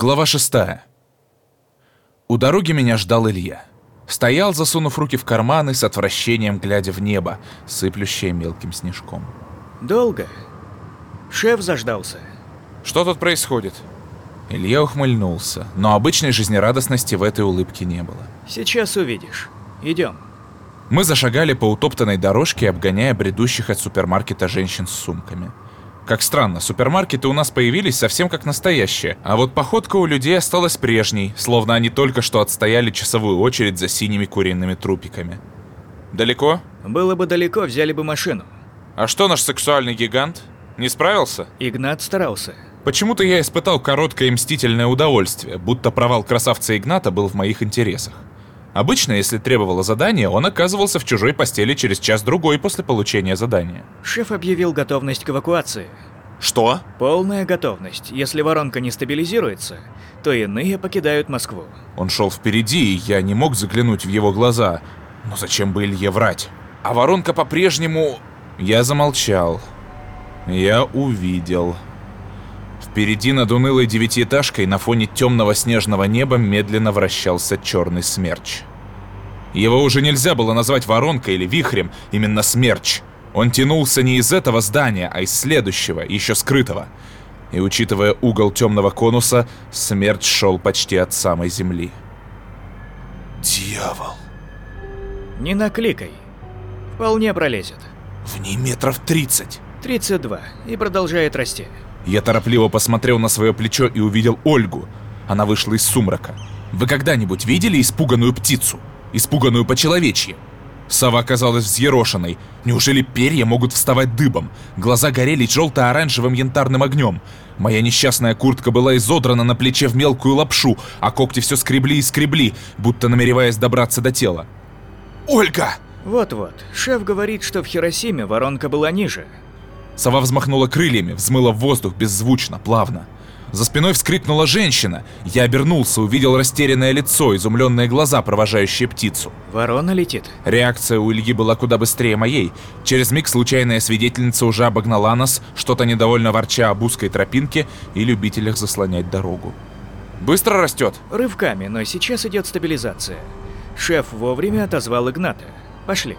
Глава шестая. У дороги меня ждал Илья. Стоял, засунув руки в карманы, с отвращением глядя в небо, сыплющее мелким снежком. Долго? Шеф заждался. Что тут происходит? Илья ухмыльнулся, но обычной жизнерадостности в этой улыбке не было. Сейчас увидишь. Идем. Мы зашагали по утоптанной дорожке, обгоняя бредущих от супермаркета женщин с сумками. Как странно, супермаркеты у нас появились совсем как настоящие, а вот походка у людей осталась прежней, словно они только что отстояли часовую очередь за синими куриными трупиками. Далеко? Было бы далеко, взяли бы машину. А что наш сексуальный гигант? Не справился? Игнат старался. Почему-то я испытал короткое мстительное удовольствие, будто провал красавца Игната был в моих интересах. Обычно, если требовало задание, он оказывался в чужой постели через час-другой после получения задания. Шеф объявил готовность к эвакуации. Что? Полная готовность. Если воронка не стабилизируется, то иные покидают Москву. Он шел впереди, и я не мог заглянуть в его глаза. Но зачем бы Илье врать? А воронка по-прежнему... Я замолчал. Я увидел. Впереди над унылой девятиэтажкой на фоне темного снежного неба медленно вращался черный смерч. Его уже нельзя было назвать воронкой или вихрем, именно смерч. Он тянулся не из этого здания, а из следующего, еще скрытого. И учитывая угол темного конуса, смерч шел почти от самой земли. Дьявол. Не накликай. Вполне пролезет. В ней метров тридцать. 32. И продолжает расти. Я торопливо посмотрел на свое плечо и увидел Ольгу. Она вышла из сумрака. Вы когда-нибудь видели испуганную птицу? Испуганную по-человечьи? Сова оказалась взъерошенной. Неужели перья могут вставать дыбом? Глаза горели желто-оранжевым янтарным огнем. Моя несчастная куртка была изодрана на плече в мелкую лапшу, а когти все скребли и скребли, будто намереваясь добраться до тела. «Ольга!» Вот-вот. Шеф говорит, что в Хиросиме воронка была ниже. Сова взмахнула крыльями, взмыла в воздух беззвучно, плавно. За спиной вскрикнула женщина. Я обернулся, увидел растерянное лицо, изумленные глаза, провожающие птицу. Ворона летит. Реакция у Ильи была куда быстрее моей. Через миг случайная свидетельница уже обогнала нас, что-то недовольно ворча об узкой тропинке и любителях заслонять дорогу. «Быстро растет?» Рывками, но сейчас идет стабилизация. Шеф вовремя отозвал Игната. Пошли.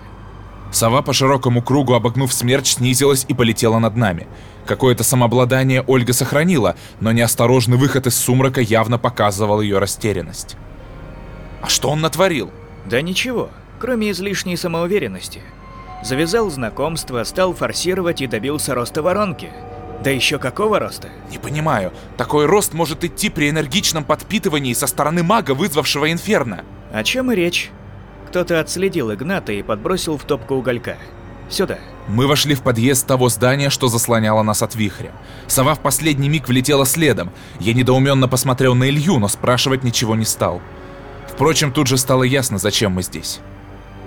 Сова по широкому кругу, обогнув смерч, снизилась и полетела над нами. Какое-то самообладание Ольга сохранила, но неосторожный выход из сумрака явно показывал ее растерянность. А что он натворил? Да ничего, кроме излишней самоуверенности. Завязал знакомство, стал форсировать и добился роста воронки. Да еще какого роста? Не понимаю, такой рост может идти при энергичном подпитывании со стороны мага, вызвавшего инферно. О чем и речь? Кто-то отследил Игната и подбросил в топку уголька. Сюда. Мы вошли в подъезд того здания, что заслоняло нас от вихря. Сова в последний миг влетела следом. Я недоуменно посмотрел на Илью, но спрашивать ничего не стал. Впрочем, тут же стало ясно, зачем мы здесь.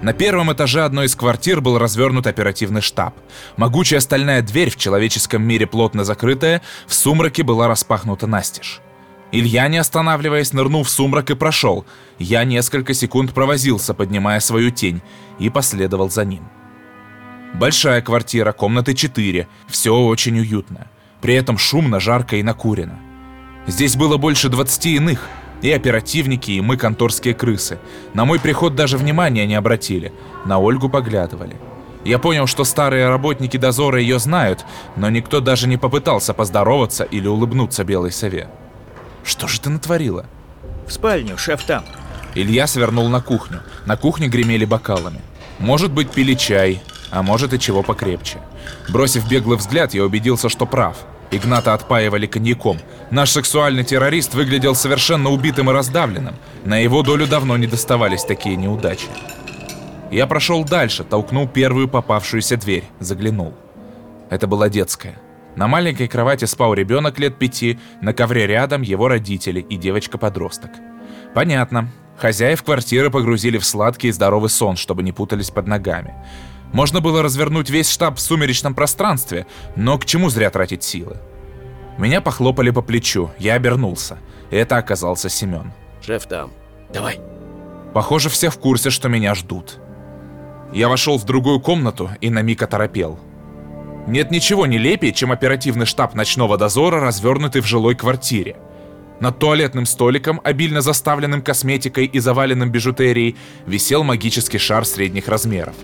На первом этаже одной из квартир был развернут оперативный штаб. Могучая стальная дверь, в человеческом мире плотно закрытая, в сумраке была распахнута настежь. Илья, не останавливаясь, нырнул в сумрак и прошел. Я несколько секунд провозился, поднимая свою тень, и последовал за ним. Большая квартира, комнаты 4, все очень уютно. При этом шумно, жарко и накурено. Здесь было больше 20 иных, и оперативники, и мы конторские крысы. На мой приход даже внимания не обратили, на Ольгу поглядывали. Я понял, что старые работники дозора ее знают, но никто даже не попытался поздороваться или улыбнуться белой сове. Что же ты натворила? В спальню, шеф там. Илья свернул на кухню. На кухне гремели бокалами. Может быть, пили чай, а может и чего покрепче. Бросив беглый взгляд, я убедился, что прав. Игната отпаивали коньяком. Наш сексуальный террорист выглядел совершенно убитым и раздавленным. На его долю давно не доставались такие неудачи. Я прошел дальше, толкнул первую попавшуюся дверь, заглянул. Это была детская. На маленькой кровати спал ребенок лет пяти, на ковре рядом его родители и девочка-подросток. Понятно. Хозяев квартиры погрузили в сладкий и здоровый сон, чтобы не путались под ногами. Можно было развернуть весь штаб в сумеречном пространстве, но к чему зря тратить силы? Меня похлопали по плечу, я обернулся. Это оказался Семен. Шеф там. Давай. Похоже, все в курсе, что меня ждут. Я вошел в другую комнату и на миг оторопел. Нет ничего нелепее, чем оперативный штаб ночного дозора, развернутый в жилой квартире. Над туалетным столиком, обильно заставленным косметикой и заваленным бижутерией, висел магический шар средних размеров.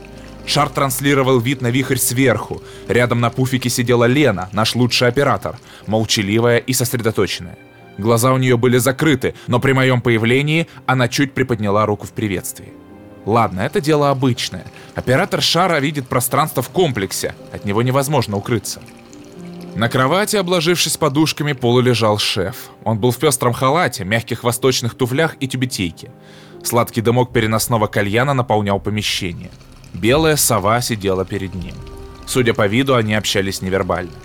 Шар транслировал вид на вихрь сверху. Рядом на пуфике сидела Лена, наш лучший оператор, молчаливая и сосредоточенная. Глаза у нее были закрыты, но при моем появлении она чуть приподняла руку в приветствии. Ладно, это дело обычное. Оператор шара видит пространство в комплексе, от него невозможно укрыться. На кровати, обложившись подушками, полулежал шеф. Он был в пестром халате, мягких восточных туфлях и тюбетейке. Сладкий дымок переносного кальяна наполнял помещение. Белая сова сидела перед ним. Судя по виду, они общались невербально.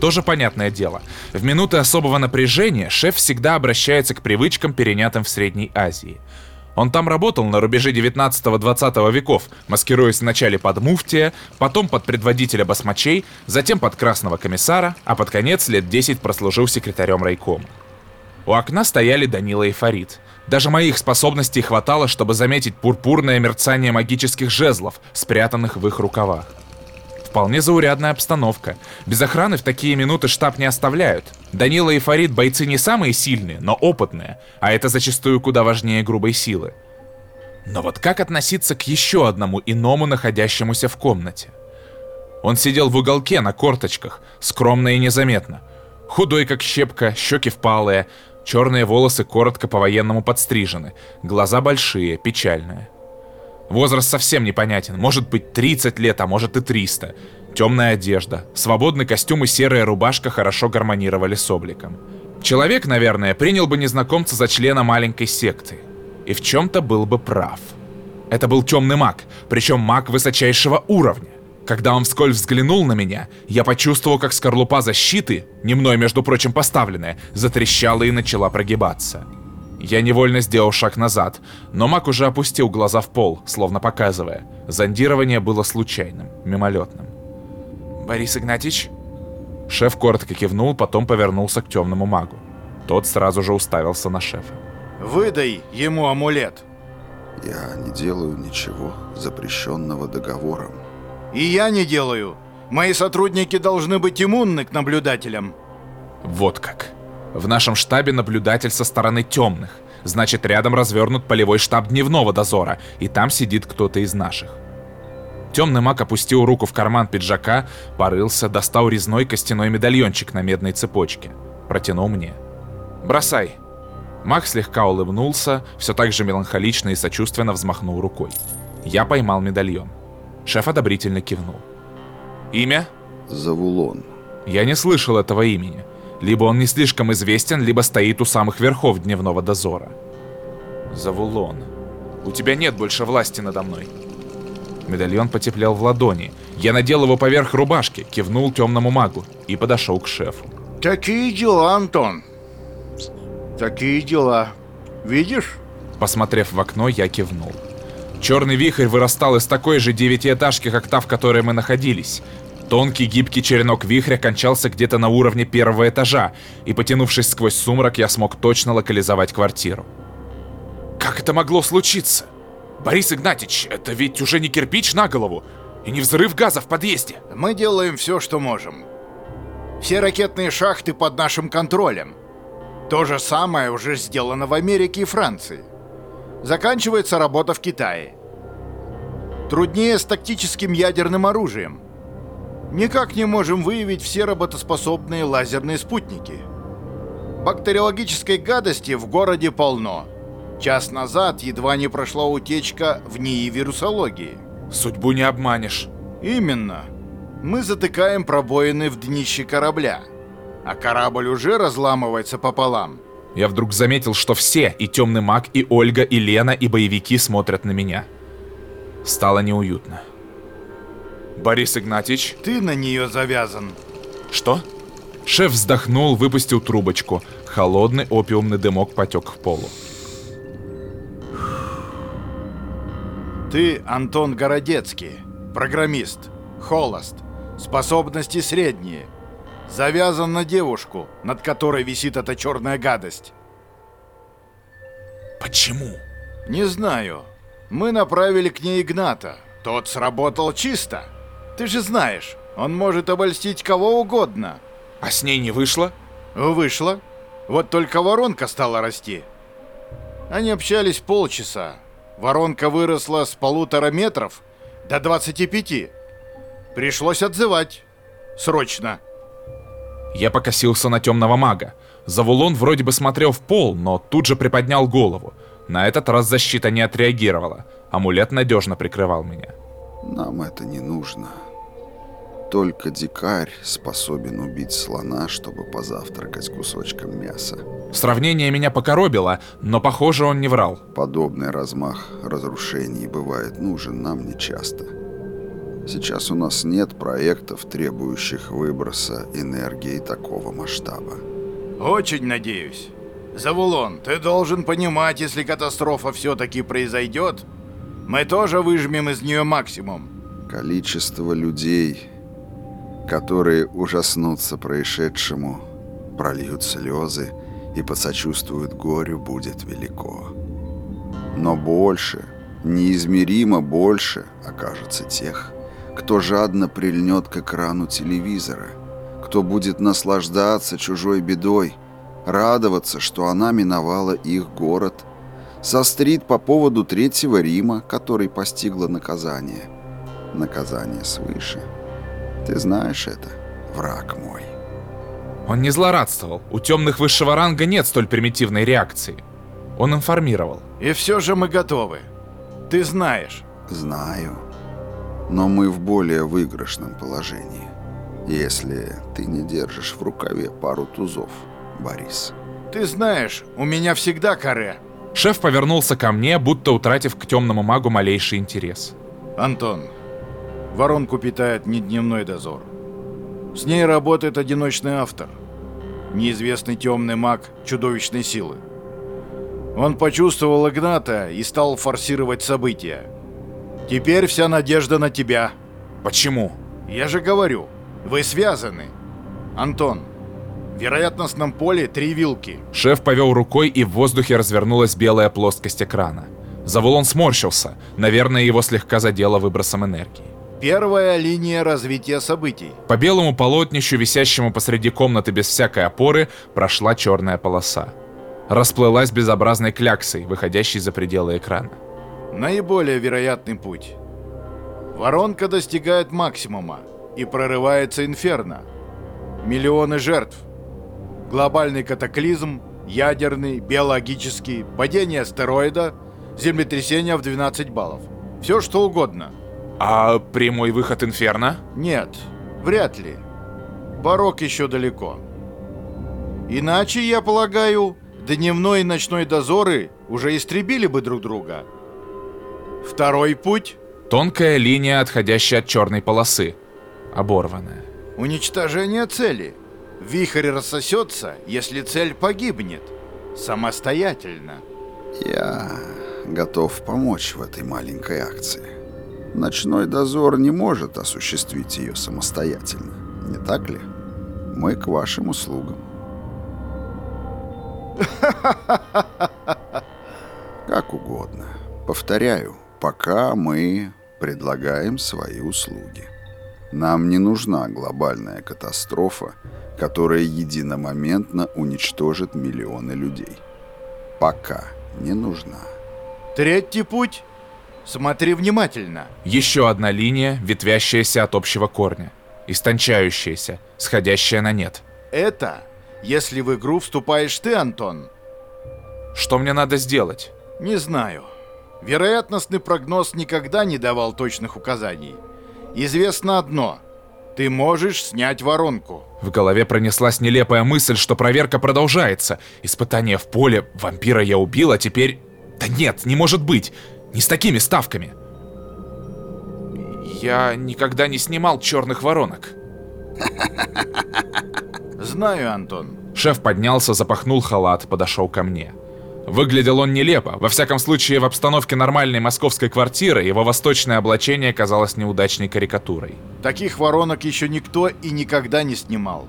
Тоже понятное дело. В минуты особого напряжения шеф всегда обращается к привычкам, перенятым в Средней Азии – он там работал на рубеже 19-20 веков, маскируясь вначале под муфтия, потом под предводителя басмачей, затем под красного комиссара, а под конец лет 10 прослужил секретарем райкома. У окна стояли Данила и Фарид. Даже моих способностей хватало, чтобы заметить пурпурное мерцание магических жезлов, спрятанных в их рукавах. Вполне заурядная обстановка. Без охраны в такие минуты штаб не оставляют. Данила и Фарид бойцы не самые сильные, но опытные, а это зачастую куда важнее грубой силы. Но вот как относиться к еще одному иному, находящемуся в комнате? Он сидел в уголке на корточках, скромно и незаметно. Худой как щепка, щеки впалые, черные волосы коротко по-военному подстрижены, глаза большие, печальные. Возраст совсем непонятен, может быть 30 лет, а может и 300. Темная одежда, свободный костюм и серая рубашка хорошо гармонировали с обликом. Человек, наверное, принял бы незнакомца за члена маленькой секты. И в чем-то был бы прав. Это был темный маг, причем маг высочайшего уровня. Когда он вскользь взглянул на меня, я почувствовал, как скорлупа защиты, не мной, между прочим, поставленная, затрещала и начала прогибаться. Я невольно сделал шаг назад, но маг уже опустил глаза в пол, словно показывая. Зондирование было случайным, мимолетным. «Борис Игнатьич?» Шеф коротко кивнул, потом повернулся к темному магу. Тот сразу же уставился на шефа. «Выдай ему амулет!» «Я не делаю ничего запрещенного договором». «И я не делаю. Мои сотрудники должны быть иммунны к наблюдателям». «Вот как!» В нашем штабе наблюдатель со стороны темных. Значит, рядом развернут полевой штаб дневного дозора, и там сидит кто-то из наших. Темный маг опустил руку в карман пиджака, порылся, достал резной костяной медальончик на медной цепочке. Протянул мне. «Бросай!» Маг слегка улыбнулся, все так же меланхолично и сочувственно взмахнул рукой. Я поймал медальон. Шеф одобрительно кивнул. «Имя?» «Завулон». Я не слышал этого имени. Либо он не слишком известен, либо стоит у самых верхов дневного дозора. Завулон. У тебя нет больше власти надо мной. Медальон потеплел в ладони. Я надел его поверх рубашки, кивнул темному магу и подошел к шефу. Такие дела, Антон. Такие дела. Видишь? Посмотрев в окно, я кивнул. Черный вихрь вырастал из такой же девятиэтажки, как та, в которой мы находились. Тонкий гибкий черенок вихря кончался где-то на уровне первого этажа, и потянувшись сквозь сумрак, я смог точно локализовать квартиру. Как это могло случиться? Борис Игнатьевич, это ведь уже не кирпич на голову, и не взрыв газа в подъезде. Мы делаем все, что можем. Все ракетные шахты под нашим контролем. То же самое уже сделано в Америке и Франции. Заканчивается работа в Китае. Труднее с тактическим ядерным оружием. Никак не можем выявить все работоспособные лазерные спутники. Бактериологической гадости в городе полно. Час назад едва не прошла утечка в НИИ вирусологии. Судьбу не обманешь. Именно. Мы затыкаем пробоины в днище корабля. А корабль уже разламывается пополам. Я вдруг заметил, что все, и Темный Маг, и Ольга, и Лена, и боевики смотрят на меня. Стало неуютно. Борис Игнатьевич? Ты на нее завязан. Что? Шеф вздохнул, выпустил трубочку. Холодный опиумный дымок потек к полу. Ты Антон Городецкий, программист, холост, способности средние. Завязан на девушку, над которой висит эта черная гадость. Почему? Не знаю. Мы направили к ней Игната. Тот сработал чисто. Ты же знаешь, он может обольстить кого угодно. А с ней не вышло? Вышло. Вот только воронка стала расти. Они общались полчаса. Воронка выросла с полутора метров до 25. Пришлось отзывать. Срочно. Я покосился на темного мага. Завулон вроде бы смотрел в пол, но тут же приподнял голову. На этот раз защита не отреагировала. Амулет надежно прикрывал меня. Нам это не нужно. Только дикарь способен убить слона, чтобы позавтракать кусочком мяса. Сравнение меня покоробило, но похоже он не врал. Подобный размах разрушений бывает нужен нам нечасто. Сейчас у нас нет проектов, требующих выброса энергии такого масштаба. Очень надеюсь. Завулон, ты должен понимать, если катастрофа все-таки произойдет, мы тоже выжмем из нее максимум. Количество людей, которые ужаснутся происшедшему, прольют слезы и посочувствуют горю, будет велико. Но больше, неизмеримо больше окажется тех, кто жадно прильнет к экрану телевизора, кто будет наслаждаться чужой бедой, радоваться, что она миновала их город, сострит по поводу Третьего Рима, который постигло наказание. Наказание свыше. Ты знаешь это, враг мой. Он не злорадствовал. У темных высшего ранга нет столь примитивной реакции. Он информировал. И все же мы готовы. Ты знаешь. Знаю. Но мы в более выигрышном положении. Если ты не держишь в рукаве пару тузов, Борис. Ты знаешь, у меня всегда каре. Шеф повернулся ко мне, будто утратив к темному магу малейший интерес. Антон, воронку питает не дневной дозор. С ней работает одиночный автор. Неизвестный темный маг чудовищной силы. Он почувствовал Игната и стал форсировать события. Теперь вся надежда на тебя. Почему? Я же говорю, вы связаны. Антон, в вероятностном поле три вилки. Шеф повел рукой, и в воздухе развернулась белая плоскость экрана. Завулон сморщился. Наверное, его слегка задело выбросом энергии. Первая линия развития событий. По белому полотнищу, висящему посреди комнаты без всякой опоры, прошла черная полоса. Расплылась безобразной кляксой, выходящей за пределы экрана. Наиболее вероятный путь. Воронка достигает максимума и прорывается инферно. Миллионы жертв. Глобальный катаклизм, ядерный, биологический, падение астероида, землетрясение в 12 баллов. Все что угодно. А прямой выход Инферно? Нет, вряд ли. Барок еще далеко. Иначе, я полагаю, дневной и ночной дозоры уже истребили бы друг друга. Второй путь Тонкая линия, отходящая от черной полосы. Оборванная. – уничтожение цели. Вихрь рассосется, если цель погибнет. Самостоятельно. Я готов помочь в этой маленькой акции. Ночной дозор не может осуществить ее самостоятельно, не так ли? Мы к вашим услугам. Как угодно. Повторяю, пока мы предлагаем свои услуги. Нам не нужна глобальная катастрофа, которая единомоментно уничтожит миллионы людей. Пока не нужна. Третий путь – смотри внимательно. Еще одна линия, ветвящаяся от общего корня. Истончающаяся, сходящая на нет. Это, если в игру вступаешь ты, Антон. Что мне надо сделать? Не знаю. Вероятностный прогноз никогда не давал точных указаний. Известно одно. Ты можешь снять воронку. В голове пронеслась нелепая мысль, что проверка продолжается. Испытание в поле, вампира я убил, а теперь... Да нет, не может быть. Не с такими ставками. Я никогда не снимал черных воронок. Знаю, Антон. Шеф поднялся, запахнул халат, подошел ко мне. Выглядел он нелепо. Во всяком случае, в обстановке нормальной московской квартиры его восточное облачение казалось неудачной карикатурой. Таких воронок еще никто и никогда не снимал.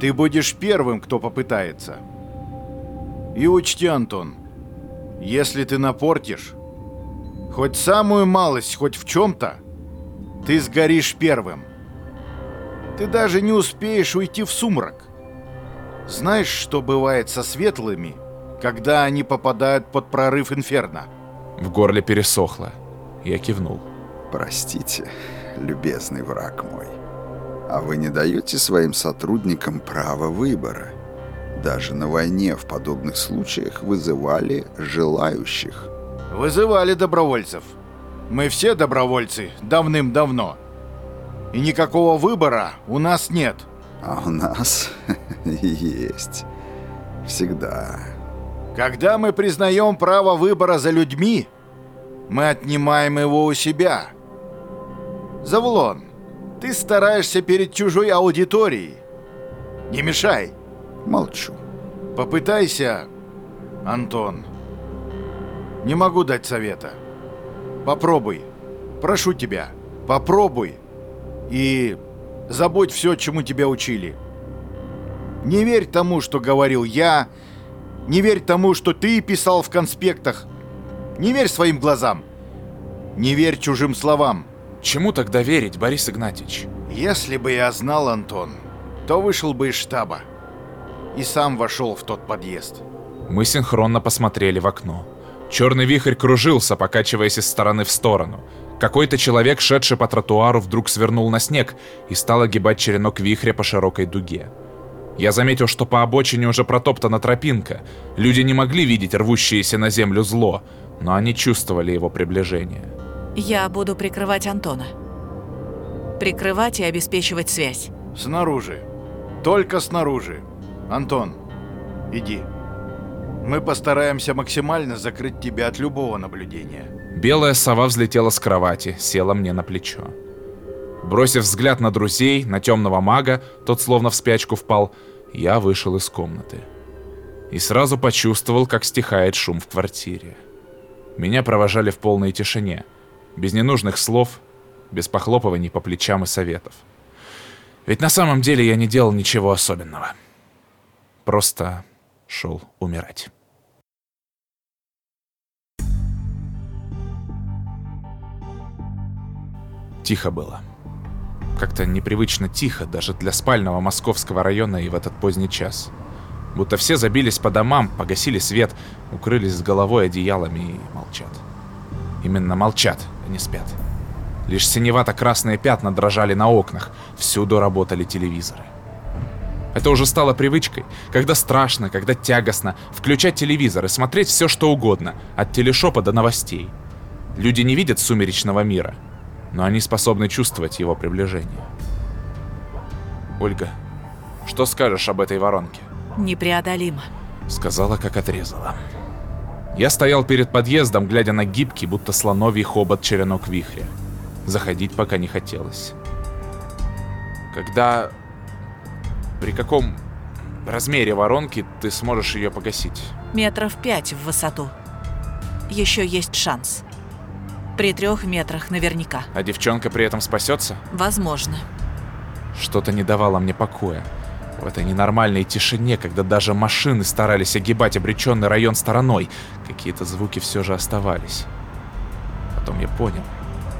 Ты будешь первым, кто попытается. И учти, Антон, если ты напортишь, хоть самую малость, хоть в чем-то, ты сгоришь первым. Ты даже не успеешь уйти в сумрак. Знаешь, что бывает со светлыми, когда они попадают под прорыв инферно? В горле пересохло. Я кивнул. Простите, любезный враг мой. А вы не даете своим сотрудникам право выбора? Даже на войне в подобных случаях вызывали желающих. Вызывали добровольцев. Мы все добровольцы давным-давно. И никакого выбора у нас нет. А у нас есть. Всегда. Когда мы признаем право выбора за людьми, мы отнимаем его у себя. Завлон, ты стараешься перед чужой аудиторией. Не мешай. Молчу. Попытайся, Антон. Не могу дать совета. Попробуй. Прошу тебя, попробуй. И забудь все, чему тебя учили. Не верь тому, что говорил я. Не верь тому, что ты писал в конспектах. Не верь своим глазам. Не верь чужим словам. Чему тогда верить, Борис Игнатьевич? Если бы я знал, Антон, то вышел бы из штаба. И сам вошел в тот подъезд. Мы синхронно посмотрели в окно. Черный вихрь кружился, покачиваясь из стороны в сторону. Какой-то человек, шедший по тротуару, вдруг свернул на снег и стал огибать черенок вихря по широкой дуге. Я заметил, что по обочине уже протоптана тропинка. Люди не могли видеть рвущееся на землю зло, но они чувствовали его приближение. Я буду прикрывать Антона. Прикрывать и обеспечивать связь. Снаружи. Только снаружи. Антон, иди. Мы постараемся максимально закрыть тебя от любого наблюдения. Белая сова взлетела с кровати, села мне на плечо. Бросив взгляд на друзей, на темного мага, тот словно в спячку впал, я вышел из комнаты. И сразу почувствовал, как стихает шум в квартире. Меня провожали в полной тишине, без ненужных слов, без похлопываний по плечам и советов. Ведь на самом деле я не делал ничего особенного. Просто шел умирать. Тихо было. Как-то непривычно тихо даже для спального московского района и в этот поздний час. Будто все забились по домам, погасили свет, укрылись с головой одеялами и молчат. Именно молчат, а не спят. Лишь синевато-красные пятна дрожали на окнах, всюду работали телевизоры. Это уже стало привычкой, когда страшно, когда тягостно, включать телевизор и смотреть все, что угодно, от телешопа до новостей. Люди не видят сумеречного мира, но они способны чувствовать его приближение. Ольга, что скажешь об этой воронке? Непреодолимо. Сказала, как отрезала. Я стоял перед подъездом, глядя на гибкий, будто слоновий хобот черенок вихря. Заходить пока не хотелось. Когда... При каком размере воронки ты сможешь ее погасить? Метров пять в высоту. Еще есть шанс. При трех метрах наверняка. А девчонка при этом спасется? Возможно. Что-то не давало мне покоя. В этой ненормальной тишине, когда даже машины старались огибать обреченный район стороной, какие-то звуки все же оставались. Потом я понял.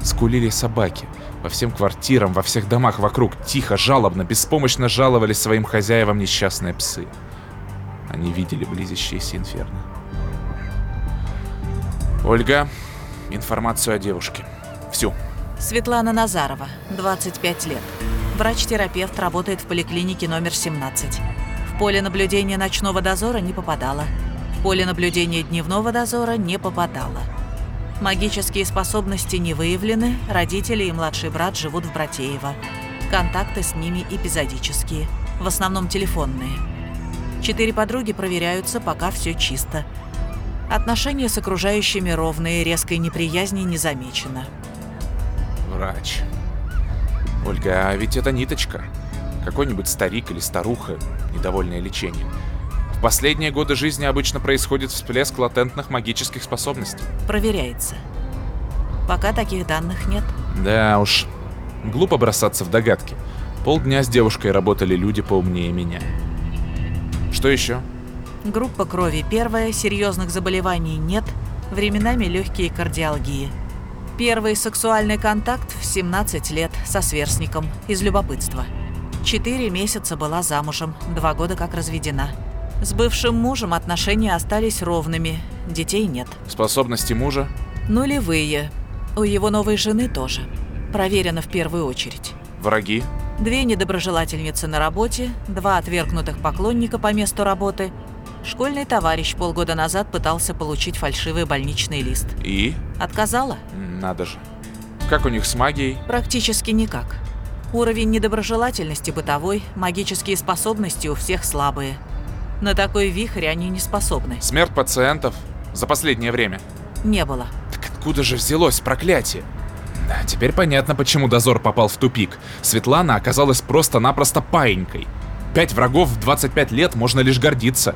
Скулили собаки. По всем квартирам, во всех домах вокруг тихо, жалобно, беспомощно жаловались своим хозяевам несчастные псы. Они видели близящиеся инферно. Ольга, информацию о девушке. Всю. Светлана Назарова, 25 лет. Врач-терапевт, работает в поликлинике номер 17. В поле наблюдения ночного дозора не попадала. В поле наблюдения дневного дозора не попадала. Магические способности не выявлены, родители и младший брат живут в Братеево. Контакты с ними эпизодические, в основном телефонные. Четыре подруги проверяются, пока все чисто. Отношения с окружающими ровные, резкой неприязни не замечено. Врач. Ольга, а ведь это ниточка. Какой-нибудь старик или старуха, недовольная лечением. В последние годы жизни обычно происходит всплеск латентных магических способностей. Проверяется. Пока таких данных нет. Да уж, глупо бросаться в догадки. Полдня с девушкой работали люди поумнее меня. Что еще? Группа крови первая, серьезных заболеваний нет, временами легкие кардиалгии. Первый сексуальный контакт в 17 лет со сверстником из любопытства. Четыре месяца была замужем, два года как разведена. С бывшим мужем отношения остались ровными, детей нет. Способности мужа? Нулевые. У его новой жены тоже. Проверено в первую очередь. Враги? Две недоброжелательницы на работе, два отвергнутых поклонника по месту работы. Школьный товарищ полгода назад пытался получить фальшивый больничный лист. И? Отказала? Надо же. Как у них с магией? Практически никак. Уровень недоброжелательности бытовой, магические способности у всех слабые. На такой вихрь они не способны. Смерть пациентов за последнее время. Не было. Так откуда же взялось проклятие? Да, теперь понятно, почему дозор попал в тупик. Светлана оказалась просто-напросто паинькой. Пять врагов в 25 лет можно лишь гордиться.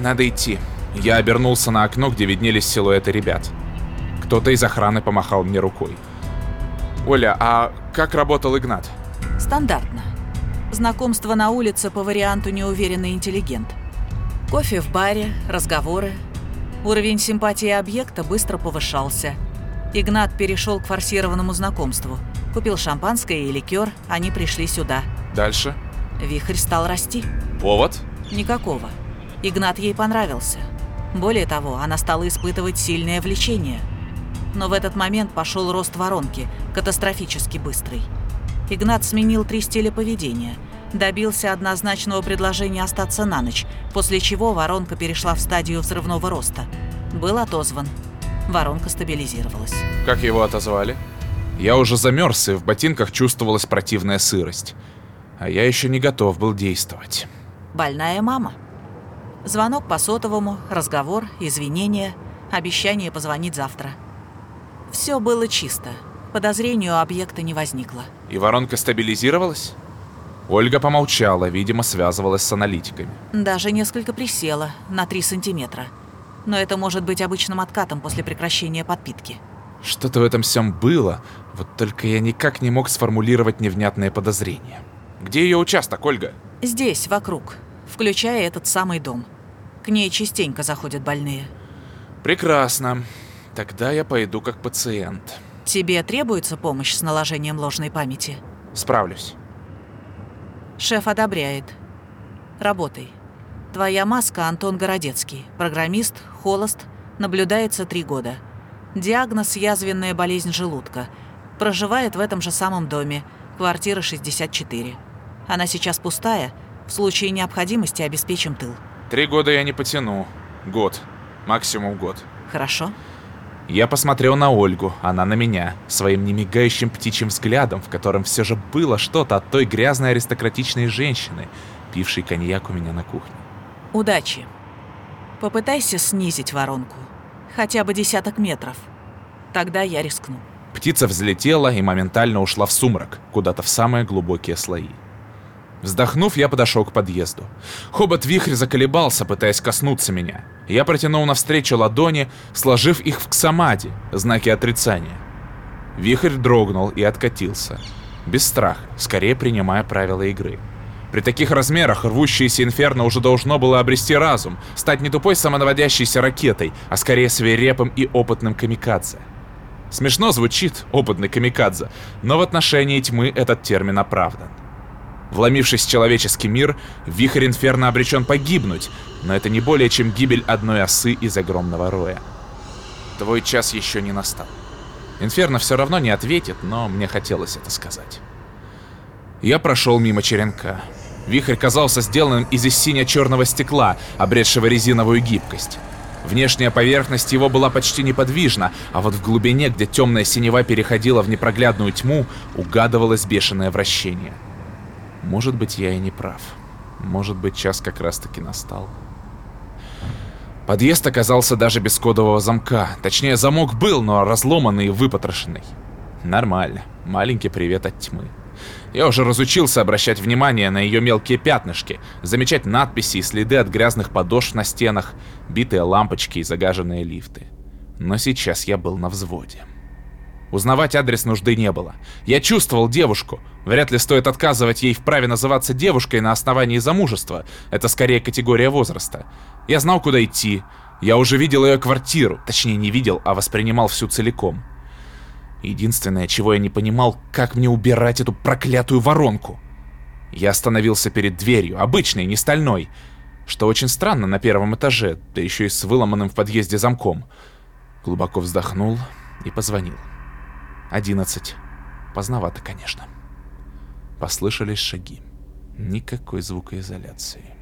Надо идти. Я обернулся на окно, где виднелись силуэты ребят. Кто-то из охраны помахал мне рукой. Оля, а как работал Игнат? Стандартно. Знакомство на улице по варианту неуверенный интеллигент. Кофе в баре, разговоры. Уровень симпатии объекта быстро повышался. Игнат перешел к форсированному знакомству. Купил шампанское и ликер, они пришли сюда. Дальше? Вихрь стал расти. Повод? Никакого. Игнат ей понравился. Более того, она стала испытывать сильное влечение. Но в этот момент пошел рост воронки, катастрофически быстрый. Игнат сменил три стиля поведения. Добился однозначного предложения остаться на ночь, после чего воронка перешла в стадию взрывного роста. Был отозван. Воронка стабилизировалась. Как его отозвали? Я уже замерз, и в ботинках чувствовалась противная сырость. А я еще не готов был действовать. Больная мама. Звонок по сотовому, разговор, извинения, обещание позвонить завтра. Все было чисто. Подозрению объекта не возникло. И воронка стабилизировалась? Ольга помолчала, видимо, связывалась с аналитиками. Даже несколько присела, на 3 сантиметра. Но это может быть обычным откатом после прекращения подпитки. Что-то в этом всем было, вот только я никак не мог сформулировать невнятные подозрения. Где ее участок, Ольга? Здесь, вокруг, включая этот самый дом. К ней частенько заходят больные. Прекрасно. Тогда я пойду как пациент. Тебе требуется помощь с наложением ложной памяти? Справлюсь. Шеф одобряет. Работай. Твоя маска Антон Городецкий. Программист, холост, наблюдается три года. Диагноз – язвенная болезнь желудка. Проживает в этом же самом доме. Квартира 64. Она сейчас пустая. В случае необходимости обеспечим тыл. Три года я не потяну. Год. Максимум год. Хорошо? Я посмотрел на Ольгу, она на меня, своим немигающим птичьим взглядом, в котором все же было что-то от той грязной аристократичной женщины, пившей коньяк у меня на кухне. Удачи. Попытайся снизить воронку. Хотя бы десяток метров. Тогда я рискну. Птица взлетела и моментально ушла в сумрак, куда-то в самые глубокие слои. Вздохнув, я подошел к подъезду. Хобот-вихрь заколебался, пытаясь коснуться меня. Я протянул навстречу ладони, сложив их в ксамаде, знаки отрицания. Вихрь дрогнул и откатился. Без страха, скорее принимая правила игры. При таких размерах рвущееся инферно уже должно было обрести разум, стать не тупой самонаводящейся ракетой, а скорее свирепым и опытным камикадзе. Смешно звучит «опытный камикадзе», но в отношении тьмы этот термин оправдан. Вломившись в человеческий мир, вихрь Инферно обречен погибнуть, но это не более чем гибель одной осы из огромного роя. Твой час еще не настал. Инферно все равно не ответит, но мне хотелось это сказать. Я прошел мимо черенка. Вихрь казался сделанным из сине-черного стекла, обретшего резиновую гибкость. Внешняя поверхность его была почти неподвижна, а вот в глубине, где темная синева переходила в непроглядную тьму, угадывалось бешеное вращение. Может быть, я и не прав. Может быть, час как раз-таки настал. Подъезд оказался даже без кодового замка. Точнее, замок был, но разломанный и выпотрошенный. Нормально. Маленький привет от тьмы. Я уже разучился обращать внимание на ее мелкие пятнышки, замечать надписи и следы от грязных подошв на стенах, битые лампочки и загаженные лифты. Но сейчас я был на взводе. Узнавать адрес нужды не было. Я чувствовал девушку. Вряд ли стоит отказывать ей в праве называться девушкой на основании замужества. Это скорее категория возраста. Я знал, куда идти. Я уже видел ее квартиру. Точнее, не видел, а воспринимал всю целиком. Единственное, чего я не понимал, как мне убирать эту проклятую воронку. Я остановился перед дверью, обычной, не стальной, что очень странно на первом этаже, да еще и с выломанным в подъезде замком. Глубоко вздохнул и позвонил. Одиннадцать. Поздновато, конечно. Послышались шаги. Никакой звукоизоляции.